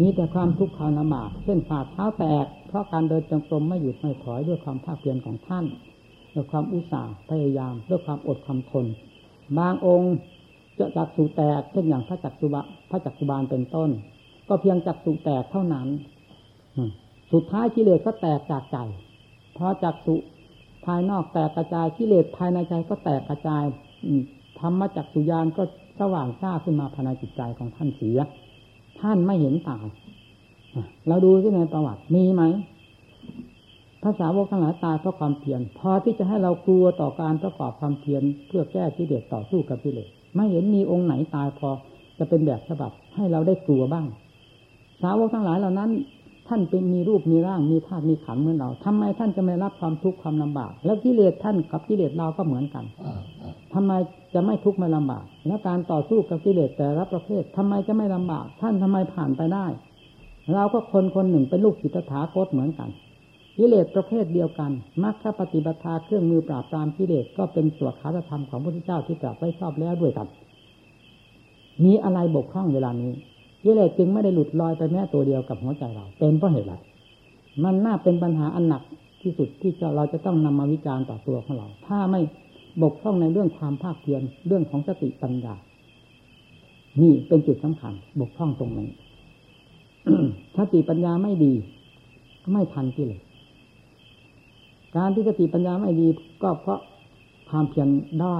มีแต่ความทุกข์ความลำบากเช่นฝ่าเท้าแตก เพราะการเดินจงกรมไม่หยุดไม่ถอยด้วยความภาคเพียรของท่านด้วยความอุตสาห์พยายามด้วยความอดความทน บางองค์จะจักสูแตกเช่นอย่างพระจักสุบะพระจักสุบาลเป็นต้น ก็เพียงจักสูแตกเท่านั้นสุดท้ายกิเลสก็แตกจากใจเพราะจักสุภายนอกแตกกระจายกิเลสภายในใจก็แตกกระจายธรรมจักสุยานก็สว่างจ้าขึ้นมาภายในจิตใจของท่านเสีย ท่านไม่เห็นตายเราดูที่ในประวัติมีไหม ภาษาวกทั้งหลายตายเพราะความเพียรพอที่จะให้เรากลัวต่อการประกอบความเพียรเพื่อแก้กิเลสต่อสู้กับกิเลสไม่เห็นมีองค์ไหนตายพอจะเป็นแบบฉบับให้เราได้กลัวบ้าง สาวกทั้งหลายเหล่านั้น ท่านเป็นมีรูปมีร่างมีธาตุมีขันเหมือนเราทำไมท่านจะไม่รับความทุกข์ความลำบาก แล้วกิเลสท่านกับกิเลสเราก็เหมือนกันทำไมจะไม่ทุกข์ไม่ลำบาก แล้วการต่อสู้กับกิเลสแต่ละประเภททำไมจะไม่ลำบาก ท่านทำไมผ่านไปได้ เราก็คนคนหนึ่งเป็นลูกศิษย์ถาคตเหมือนกัน กิเลสประเภทเดียวกันมรรคปฏิบัติเครื่องมือปราบปรามกิเลสก็เป็นสวดคาธรรมของพระพุทธเจ้าที่ตรัสไว้ชอบแล้วด้วยกัน มีอะไรบกพร่องเวลานี้กิเลสจึงไม่ได้หลุดลอยไปแม้ตัวเดียวกับหัวใจเรา เป็นเพราะเหตุไรมันน่าเป็นปัญหาอันหนักที่สุดที่เราจะต้องนำมาวิจารณ์ต่อตัวของเรา ถ้าไม่บกพร่องในเรื่องความภาคเพียรเรื่องของสติปัญญา นี่เป็นจุดสำคัญ บกพร่องตรงนี้สติปัญญาไม่ดีก็ไม่ทันกิเลส การที่สติปัญญาไม่ดีก็เพราะความเพียรได้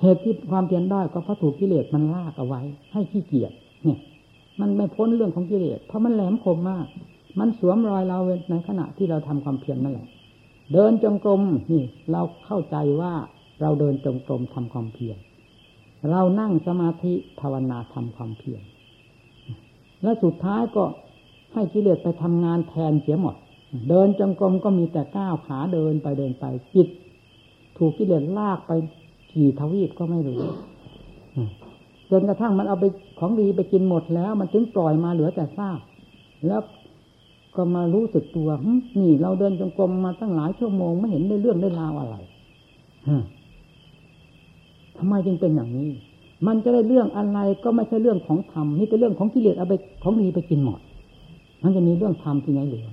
เหตุที่ความเพียรได้ก็เพราะถูกกิเลสมันลากเอาไว้ ให้ขี้เกียจเนี่ย มันไม่พ้นเรื่องของกิเลสเพราะมันแหลมคมมาก มันสวมรอยเราในขณะที่เราทำความเพียรนั่นแหละ เดินจงกรมนี่ เราเข้าใจว่าเราเดินจงกรมทำความเพียรเรานั่งสมาธิภาวนาทำความเพียรและสุดท้ายก็ให้กิเลสไปทำงานแทนเสียหมด เดินจงกรมก็มีแต่ก้าวขาเดินไปเดินไปจิต ถูกกิเลสลากไปกี่ทวีปก็ไม่รู้จนกระทั่งมันเอาไปของดีไปกินหมดแล้ว มันถึงปล่อยมาเหลือแต่ซากแล้วก็มารู้สึกตัวนี่เราเดินจงกรมมาตั้งหลายชั่วโมงไม่เห็นได้เรื่องได้ราวอะไรทำไมจึงเป็นอย่างนี้ มันจะได้เรื่องอะไรก็ไม่ใช่เรื่องของธรรมนี่เป็นเรื่องของกิเลสเอาไปของดีไปกินหมดมันจะมีเรื่องธรรมที่ไหนเหลือ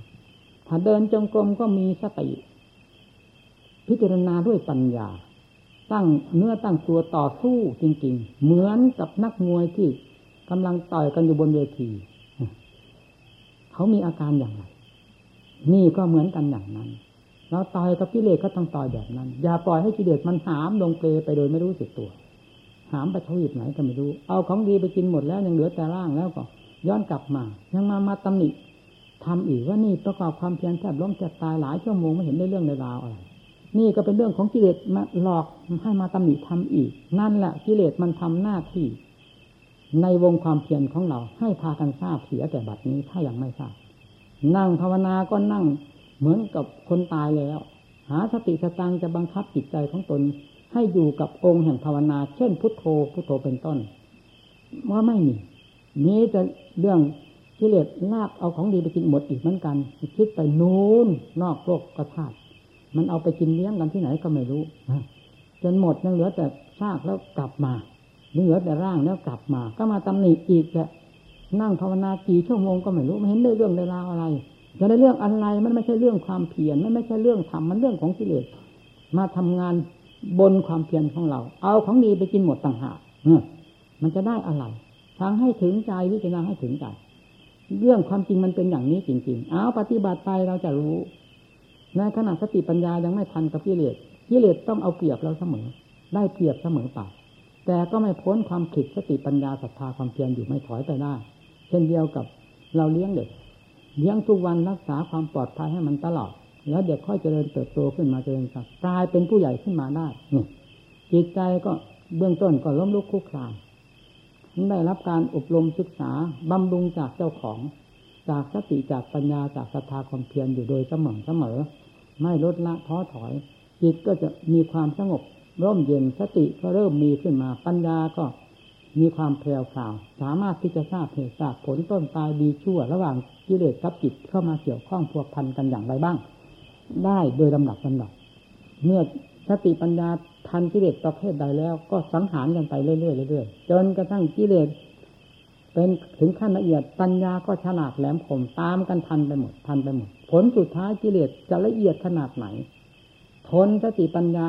ถ้าเดินจงกรมก็มีสติ พิจารณาด้วยปัญญา ตั้งเนื้อตั้งตัวต่อสู้จริง ๆ เหมือนกับนักมวยที่กำลังต่อยกันอยู่บนเวที เขามีอาการอย่างไร นี่ก็เหมือนกันอย่างนั้น เราต่อยกับกิเลสก็ต้องต่อยแบบนั้น อย่าปล่อยให้กิเลสมันหามลงเปลไปโดยไม่รู้สึกตัว หามไปทวีปไหนก็ไม่รู้ เอาของดีไปกินหมดแล้วยังเหลือแต่ร่างแล้วก็ ย้อนกลับมา ยังมามาตำหนิ ทำอีกว่านี่ประกอบความเพียรแทบล้มแทบตายหลายชั่วโมงไม่เห็นได้เรื่องในราวอะไรนี่ก็เป็นเรื่องของกิเลสมาหลอกให้มาตำหนิทำอีก นั่นแหละกิเลสมันทำหน้าที่ ในวงความเพียรของเรา ให้พากันทราบเสียแต่บัดนี้ถ้ายังไม่ทราบ นั่งภาวนาก็นั่งเหมือนกับคนตายแล้ว หาสติสตังจะบังคับจิตใจของตน ให้อยู่กับองค์แห่งภาวนา เช่นพุทโธพุทโธเป็นต้นว่าไม่มีนี้จะเรื่อง กิเลสลากเอาของดีไปกินหมดอีกเหมือนกันคิดไปนู้นนอกโลกกระธาตุมันเอาไปกินเลี้ยงกันที่ไหนก็ไม่รู้จนหมดยังเหลือแต่ซากแล้วกลับมาเหลือแต่ร่างแล้วกลับมา ก็มาตำหนิอีกแหละนั่งภาวนากี่ชั่วโมงก็ไม่รู้ไม่เห็นได้เรื่องได้ราวอะไรจะได้เรื่องอะไรมันไม่ใช่เรื่องความเพียรมันไม่ใช่เรื่องธรรมมันเรื่องของกิเลสมาทำงานบนความเพียรของเรา เอาของดีไปกินหมดต่างหากมันจะได้อะไรทางให้ถึงใจวิจารณาให้ถึงใจ เรื่องความจริงมันเป็นอย่างนี้จริง ๆ เอาปฏิบัติไปเราจะรู้ ในขณะสติปัญญายังไม่ทันกับกิเลสกิเลสต้องเอาเปรียบเราเสมอ ได้เปรียบเสมอไปแต่ก็ไม่พ้นความขิดสติปัญญาศรัทธาความเพียรอยู่ไม่ถอยไปได้ เช่นเดียวกับเราเลี้ยงเด็ก เลี้ยงทุกวันรักษาความปลอดภัยให้มันตลอด แล้วเด็กค่อยเจริญเติบโตขึ้นมาเจริญสักกลายเป็นผู้ใหญ่ขึ้นมาได้นี่จิตใจก็เบื้องต้นก็ล้มลุกคุกคลาน ได้รับการอบรมศึกษาบำรุงจากเจ้าของ จากสติจากปัญญาจากศรัทธาความเพียรอยู่โดยเสมอเสมอ ไม่ลดละท้อถอย จิตก็จะมีความสงบร่มเย็นสติก็เริ่มมีขึ้นมาปัญญาก็มีความแผ่วพราว สามารถที่จะทราบเหตุทราบผลต้นตายดีชั่ว ระหว่างกิเลสกับจิตเข้ามาเกี่ยวข้องพัวพันกันอย่างไรบ้าง ได้โดยลำดับลำดับเมื่อ สติปัญญาทันกิเลสประเภทใดแล้ว ก็สังหารกันไปเรื่อยๆเรื่อยๆจนกระทั่งกิเลสเป็นถึงขั้นละเอียดปัญญาก็ฉลาดแหลมคมตามกันทันไปหมดทันไปหมด ผลสุดท้ายกิเลสจะละเอียดขนาดไหน ทนสติปัญญา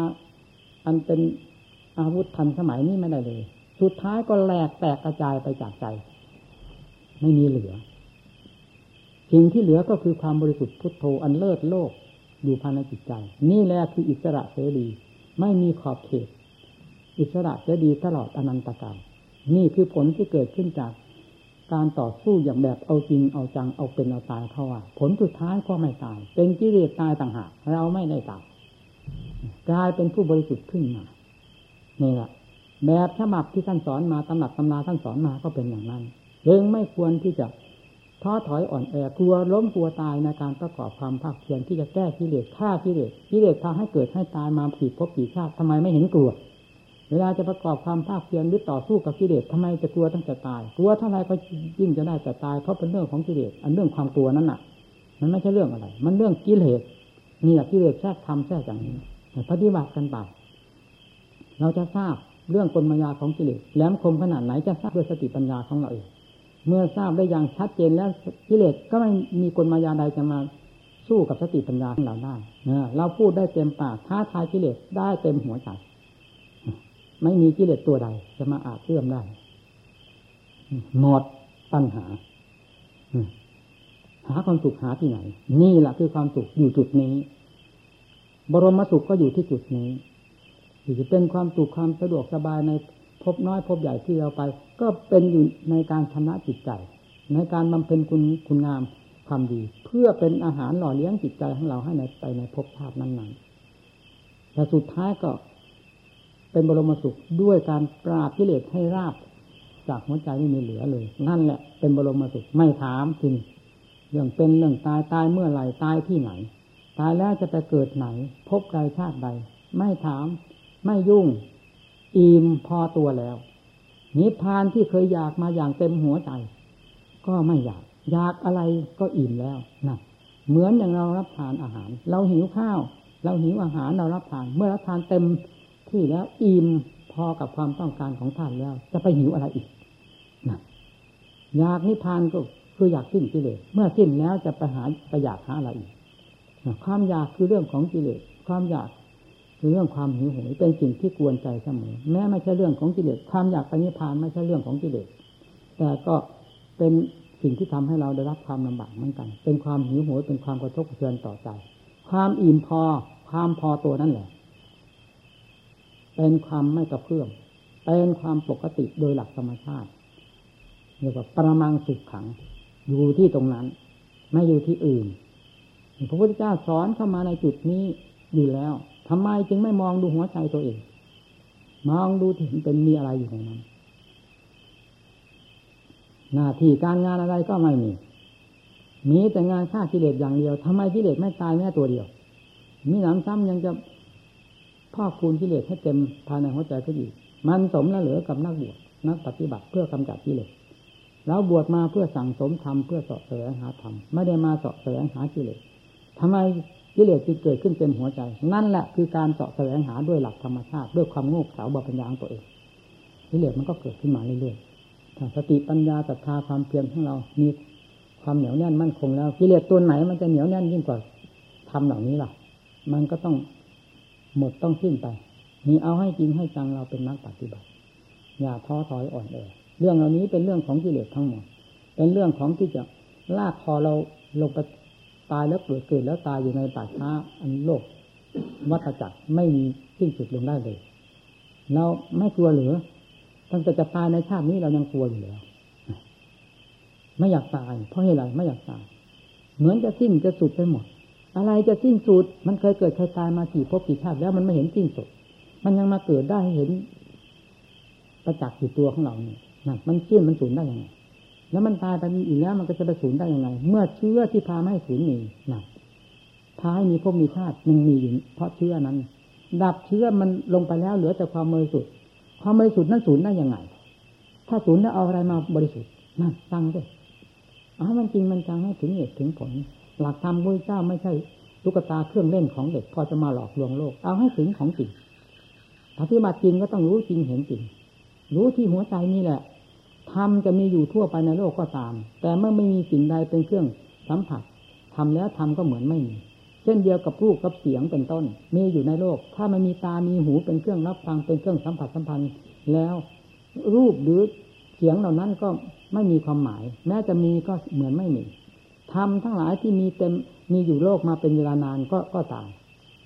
อันเป็นอาวุธทันสมัยนี้ไม่ได้เลย สุดท้ายก็แหลกแตกกระจายไปจากใจ ไม่มีเหลือสิ่งที่เหลือก็คือความบริสุทธิ์พุทโธอันเลิศโลก อยู่ภายในจิตใจ นี่แหละคืออิสระเสรีไม่มีขอบเขต อิสระเสรีตลอดอนันตกาลนี่คือผลที่เกิดขึ้นจากการต่อสู้อย่างแบบเอาจริงเอาจังเอาเป็นเอาตายเข้าว่า ผลสุดท้ายก็ไม่ตาย เป็นกิเลสตายต่างหากเราไม่ได้ตายกลายเป็นผู้บริสุทธิ์ขึ้นมานี่แหละแบบฉบับที่ท่านสอนมาตำหนักตำราท่านสอนมาก็เป็นอย่างนั้นเองไม่ควรที่จะ ท้อถอยอ่อนแอกลัวล้มกลัวตายในการประกอบความภาคเพียรที่จะแก้กิเลสฆ่ากิเลสกิเลสพาให้เกิดให้ตายมาผีพบผีชาติทำไมไม่เห็นกลัว เวลาจะประกอบความภาคเพียรหรือต่อสู้กับกิเลสทำไมจะกลัวตั้งแต่ตาย กลัวเท่าไรก็ยิ่งจะได้แต่ตายเพราะเป็นเรื่องของกิเลสอันเรื่องความกลัวนั้นน่ะ มันไม่ใช่เรื่องอะไร มันเรื่องกิเลสนี่แหละกิเลสแทรกทำแทรกอย่างนี้ปฏิบัติกันไปเราจะทราบเรื่องกลมายาของกิเลสแหลมคมขนาดไหนจะทราบด้วยสติปัญญาของเราเอง เมื่อทราบได้อย่างชัดเจนแล้วกิเลสก็ไม่มีกลมายาใดจะมาสู้กับสติปัญญาของเราได้เเราพูดได้เต็มปากท้าทายกิเลสได้เต็มหัวใจไม่มีกิเลสตัวใด จะมาอาจเลื่อมได้หมดปัญหาหาความสุขหาที่ไหน นี่แหละคือความสุขอยู่จุดนี้ บรมสุขก็อยู่ที่จุดนี้จะเป็นความสุขความสะดวกสบายในพบน้อยพบใหญ่ที่เราไป ก็เป็นอยู่ในการชำระจิตใจ ในการบำเพ็ญคุณคุณงามความดี เพื่อเป็นอาหารหล่อเลี้ยงจิตใจของเราให้ในไปในภพชาตินั้นๆแต่สุดท้ายก็เป็นบรมสุขด้วยการปราบกิเลสให้ราบจากหัวใจไม่มีเหลือเลย นั่นแหละเป็นบรมสุขไม่ถามจริงเรื่องเป็นเรื่องตายตายเมื่อไหร่ตายที่ไหน ตายแล้วจะไปเกิดไหน พบใดชาติใด ไม่ถาม ไม่ยุ่ง อิ่มพอตัวแล้ว นิพพานที่เคยอยากมาอย่างเต็มหัวใจ ก็ไม่อยาก อยากอะไรก็อิ่มแล้วนะเหมือนอย่างเรารับทานอาหาร เราหิวข้าว เราหิวอาหารเรารับทาน เมื่อรับทานเต็มที่แล้วอิ่มพอกับความต้องการของท่านแล้ว จะไปหิวอะไรอีกนะอยากนิพพานก็คืออยากสิ้นกิเลสเมื่อสิ้นแล้วจะไปหาไปอยากหาอะไรอีกความอยากคือเรื่องของกิเลสความอยาก คือเรื่องความหิวโหยเป็นสิ่งที่กวนใจเสมอ แม้ไม่ใช่เรื่องของกิเลสความอยากไปนิพพานไม่ใช่เรื่องของกิเลสแต่ก็เป็นสิ่งที่ทำให้เราได้รับความลำบากเหมือนกัน เป็นความหิวโหยเป็นความกระทบกระเทือนต่อใจ ความอิ่มพอ ความพอตัวนั่นแหละ เป็นความไม่กระเพื่อมเป็นความปกติโดยหลักธรรมชาติเรียกว่าประมังสุขขัง อยู่ที่ตรงนั้น ไม่อยู่ที่อื่นพระพุทธเจ้าสอนเข้ามาในจุดนี้อยู่แล้ว ทำไมจึงไม่มองดูหัวใจตัวเอง มองดูถึงเป็นมีอะไรอยู่ในนั้น หน้าที่การงานอะไรก็ไม่มี มีแต่งานฆ่ากิเลสอย่างเดียวทำไมกิเลสไม่ตายแม้ตัวเดียว มีหนำซ้ำยังจะพ่อคูณกิเลสให้เต็มภายในหัวใจก็อีกมันสมแล้วเหลือกับนักบวชนักปฏิบัติเพื่อกำจัดกิเลสเราบวชมาเพื่อสั่งสมธรรมเพื่อสาะแสวงหาธรรมไม่ได้มาสาะแสวงหากิเลสทำไม กิเลสจึงเกิดขึ้นเต็มหัวใจ นั่นแหละคือการเสาะแสวงหาด้วยหลักธรรมชาติ ด้วยความโง่เขลาบาปัญญาของตัวเองกิเลสมันก็เกิดขึ้นมาเรื่อยๆถ้าสติปัญญาศรัทธาความเพียรของเรา มีความเหนียวแน่นมั่นคงแล้วกิเลสตัวไหนมันจะเหนียวแน่นยิ่งกว่าทำเหล่านี้ล่ะ มันก็ต้องหมดต้องสิ้นไป มีเอาให้จริงให้จังเราเป็นนักปฏิบัติ อย่าท้อถอยอ่อนแอเรื่องเหล่านี้เป็นเรื่องของกิเลสทั้งหมด เป็นเรื่องของที่จะลากคอเราลงไป ตายแล้วเกิดเกิดแล้วตายอยู่ในป่าช้าอันโลกวัฏจักรไม่มีสิ้นสุดลงได้เลยเราไม่กลัวหรือตั้งแต่จะตายในชาตินี้เรายังกลัวอยู่แล้วไม่อยากตาย เพราะอะไรไม่อยากตาย เหมือนจะสิ้นจะสุดไปหมด อะไรจะสิ้นสุด มันเคยเกิดเคยตายมากี่พบกี่ชาติแล้วมันไม่เห็นสิ้นสุด มันยังมาเกิดได้เห็นประจักษ์อยู่ตัวของเราเนี่ยนั่นมันสิ้นมันสูญได้ยังไง แล้วมันตายไปอีกแล้วมันก็จะไปสูญได้ยังไง เมื่อเชื้อที่พาไม่ให้สูญมีนะพาให้มีภพมีชาติยังมีอยู่เพราะเชื้อนั้น ดับเชื้อมันลงไปแล้วเหลือแต่ความบริสุทธิ์ความบริสุทธิ์นั้นสูญได้ยังไง ถ้าสูญแล้วเอาอะไรมาบริสุทธิ์นั่นตั้งด้วยเอามันจริงมันจังให้ถึงเหตุถึงผล หลักธรรมพระเจ้าไม่ใช่ตุ๊กตาเครื่องเล่นของเด็กพอจะมาหลอกลวงโลก เอาให้ถึงของจริงปฏิบัติจริงก็ต้องรู้จริงเห็นจริง รู้ที่หัวใจนี่แหละ ธรรมจะมีอยู่ทั่วไปในโลกก็ตาม แต่เมื่อไม่มีสิ่งใดเป็นเครื่องสัมผัสทำแล้วทำก็เหมือนไม่มี เช่นเดียวกับรูปกับเสียงเป็นต้น มีอยู่ในโลก ถ้ามันมีตามีหูเป็นเครื่องรับฟังเป็นเครื่องสัมผัสสัมพันธ์แล้วรูปหรือเสียงเหล่านั้นก็ไม่มีความหมาย แม้จะมีก็เหมือนไม่มีธรรมทั้งหลายที่มีเต็มมีอยู่โลกมาเป็นเวลานานก็ก็ตาม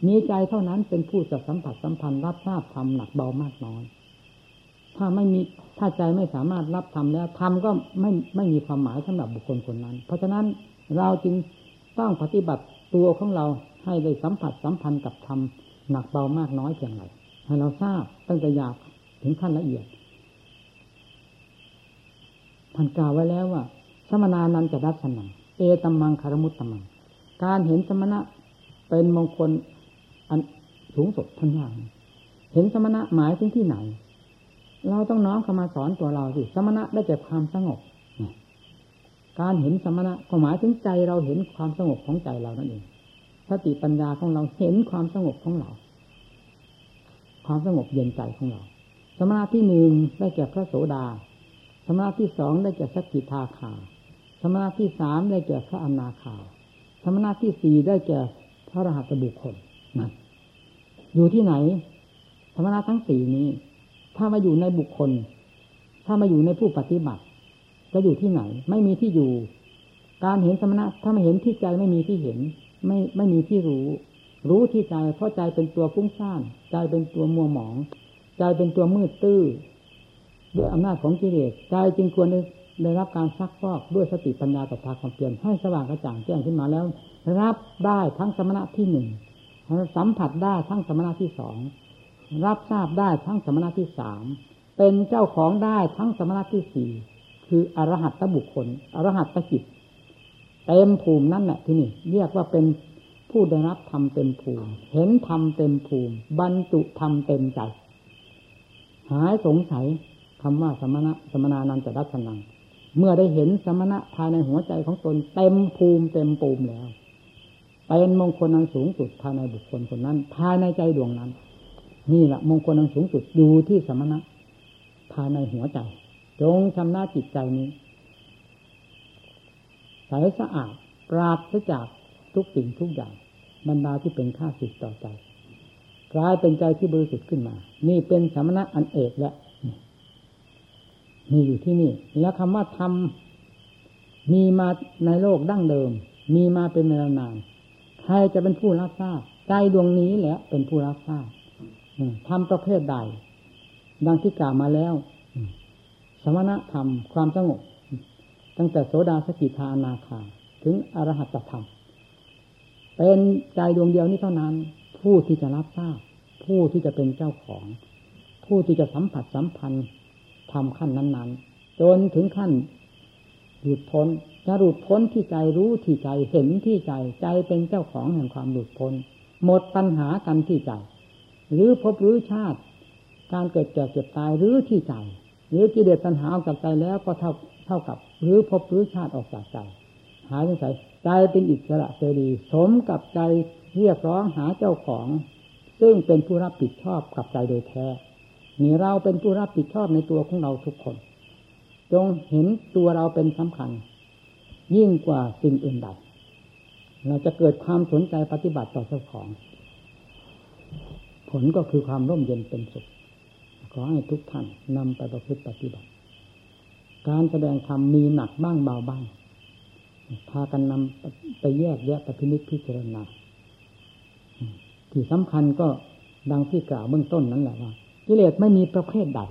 มีใจเท่านั้นเป็นผู้จะสัมผัสสัมพันธ์รับทราบธรรมหนักเบามากน้อย ถ้าไม่มีถ้าใจไม่สามารถรับทำแล้วทำก็ไม่ไม่มีความหมายสำหรับบุคคลคนนั้น เพราะฉะนั้นเราจึงต้องปฏิบัติตัวของเราให้ได้สัมผัสสัมพันธ์กับธรรมหนักเบามากน้อยเพียงไรให้เราทราบตั้งแต่หยาบถึงขั้นละเอียดท่านกล่าวไว้แล้วว่า สมนานันจะรัชนังเอตัมมังคารมุตตมัง การเห็นสมณะเป็นมงคลอันสูงสุดทั้งอย่างเห็นสมณะหมายถึงที่ไหน เราต้องน้อมเข้ามาสอนตัวเราสิสมณะได้แก่ความสงบการเห็นสมณะก็หมายถึงใจเราเห็นความสงบของใจเรานั่นเองสติปัญญาของเราเห็นความสงบของเรา ความสงบเย็นใจของเรา สมณะที่หนึ่งได้แก่พระโสดา สมณะที่สองได้แก่สกิทาคาสมณะที่สามได้แก่พระอนาคาสมณะที่สี่ได้แก่พระรหัสบุคคลนั่นอยู่ที่ไหน สมณะทั้งสี่นี้ ถ้ามาอยู่ในบุคคล ถ้ามาอยู่ในผู้ปฏิบัติ จะอยู่ที่ไหน ไม่มีที่อยู่ การเห็นสมณะถ้าไม่เห็นที่ใจไม่มีที่เห็น ไม่ไม่มีที่รู้ รู้ที่ใจเพราะใจเป็นตัวฟุ้งซ่านใจเป็นตัวมัวหมอง ใจเป็นตัวมืดตื้อด้วยอำนาจของกิเลสใจจึงควรได้รับการซักฟอกด้วยสติปัญญาตัทธาความเพียรให้สว่างกระจ่างแจ้งขึ้นมาแล้ว รับได้ทั้งสมณะที่หนึ่งสัมผัสได้ทั้งสมณะที่สอง รับทราบได้ทั้งสมณะที่สามเป็นเจ้าของได้ทั้งสมณะที่สี่คืออรหัตตบุคคล อรหัตตจิตเต็มภูมินั่นแหละที่นี่เรียกว่าเป็นผู้ได้รับธรรมเต็มภูมิ เห็นธรรมเต็มภูมิ บรรจุธรรมเต็มใจ หายสงสัยคำว่าสมณะสมนานันจะรัตนัง เมื่อได้เห็นสมณะภายในหัวใจของตนเต็มภูมิเต็มปูมแล้วเป็นมงคลอันสูงสุดภายในบุคคลคนนั้น ภายในใจดวงนั้น นี่แหละมงคลอันสูงสุดอยู่ที่สมณะภายในหัวใจ จงชำระจิตใจนี้ใสสะอาดปราศจากทุกสิ่งทุกอย่างบรรดาที่เป็นข้าศึกต่อใจกลายเป็นใจที่บริสุทธิ์ขึ้นมา นี่เป็นสมณะอันเอกและนี่อยู่ที่นี่ แล้วคำว่าธรรมมีมาในโลกดั้งเดิม มีมาเป็นเวลานานใครจะเป็นผู้รับทราบใจดวงนี้แหละเป็นผู้รับทราบ ทำประเภทใด ดังที่กล่าวมาแล้ว สมณธรรมความสงบ ตั้งแต่โสดาสกิทานาคา ถึงอรหัตธรรม เป็นใจดวงเดียวนี้เท่านั้น ผู้ที่จะรับทราบ ผู้ที่จะเป็นเจ้าของ ผู้ที่จะสัมผัสสัมพันธ์ทำขั้นนั้นๆ จนถึงขั้นหลุดพ้นจะหลุดพ้นที่ใจรู้ที่ใจเห็นที่ใจ ใจเป็นเจ้าของแห่งความหลุดพ้น หมดปัญหากันที่ใจ หรือพบหรือชาติ การเกิดแก่เจ็บตายหรือที่ใจหรือกิเลสปัญหาออกจากใจแล้วก็เท่าเท่ากับหรือพบหรือชาติออกจากใจ หายไปใส่ใจเป็นอิสระเสรีสมกับใจเรียกร้องหาเจ้าของ ซึ่งเป็นผู้รับผิดชอบกับใจโดยแท้นี่เราเป็นผู้รับผิดชอบในตัวของเราทุกคน จงเห็นตัวเราเป็นสำคัญ ยิ่งกว่าสิ่งอื่นใดเราจะเกิดความสนใจปฏิบัติต่อเจ้าของ ผลก็คือความร่มเย็นเป็นสุข ขอให้ทุกท่านนำไปประพฤติปฏิบัติ การแสดงธรรมมีหนักบ้างเบาบ้าง พากันนำไปแยกแยะปฏินิจพิจารณาที่สำคัญก็ดังที่กล่าวเบื้องต้นนั้นแหละว่ากิเลสไม่มีประเภทใด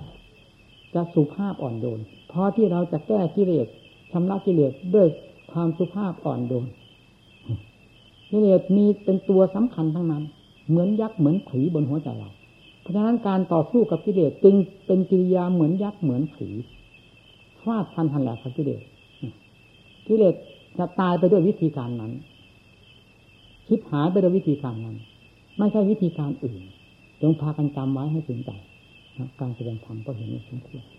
จะสุภาพอ่อนโยนเพราะที่เราจะแก้กิเลสชำระกิเลสด้วยความสุภาพอ่อนโยนกิเลสมีเป็นตัวสำคัญทั้งนั้น เหมือนยักษ์เหมือนผีบนหัวใจเรา เพราะฉะนั้นการต่อสู้กับกิเลสจึงเป็นกิริยาเหมือนยักษ์เหมือนผีฟาดพันหันแหลกกับกิเลสกิเลสจะตายไปด้วยวิธีการนั้นคิดหายไปด้วยวิธีการนั้น ไม่ใช่วิธีการอื่น จงพากันจำไว้ให้ถึงใจการแสดงธรรมก็เห็นสมควร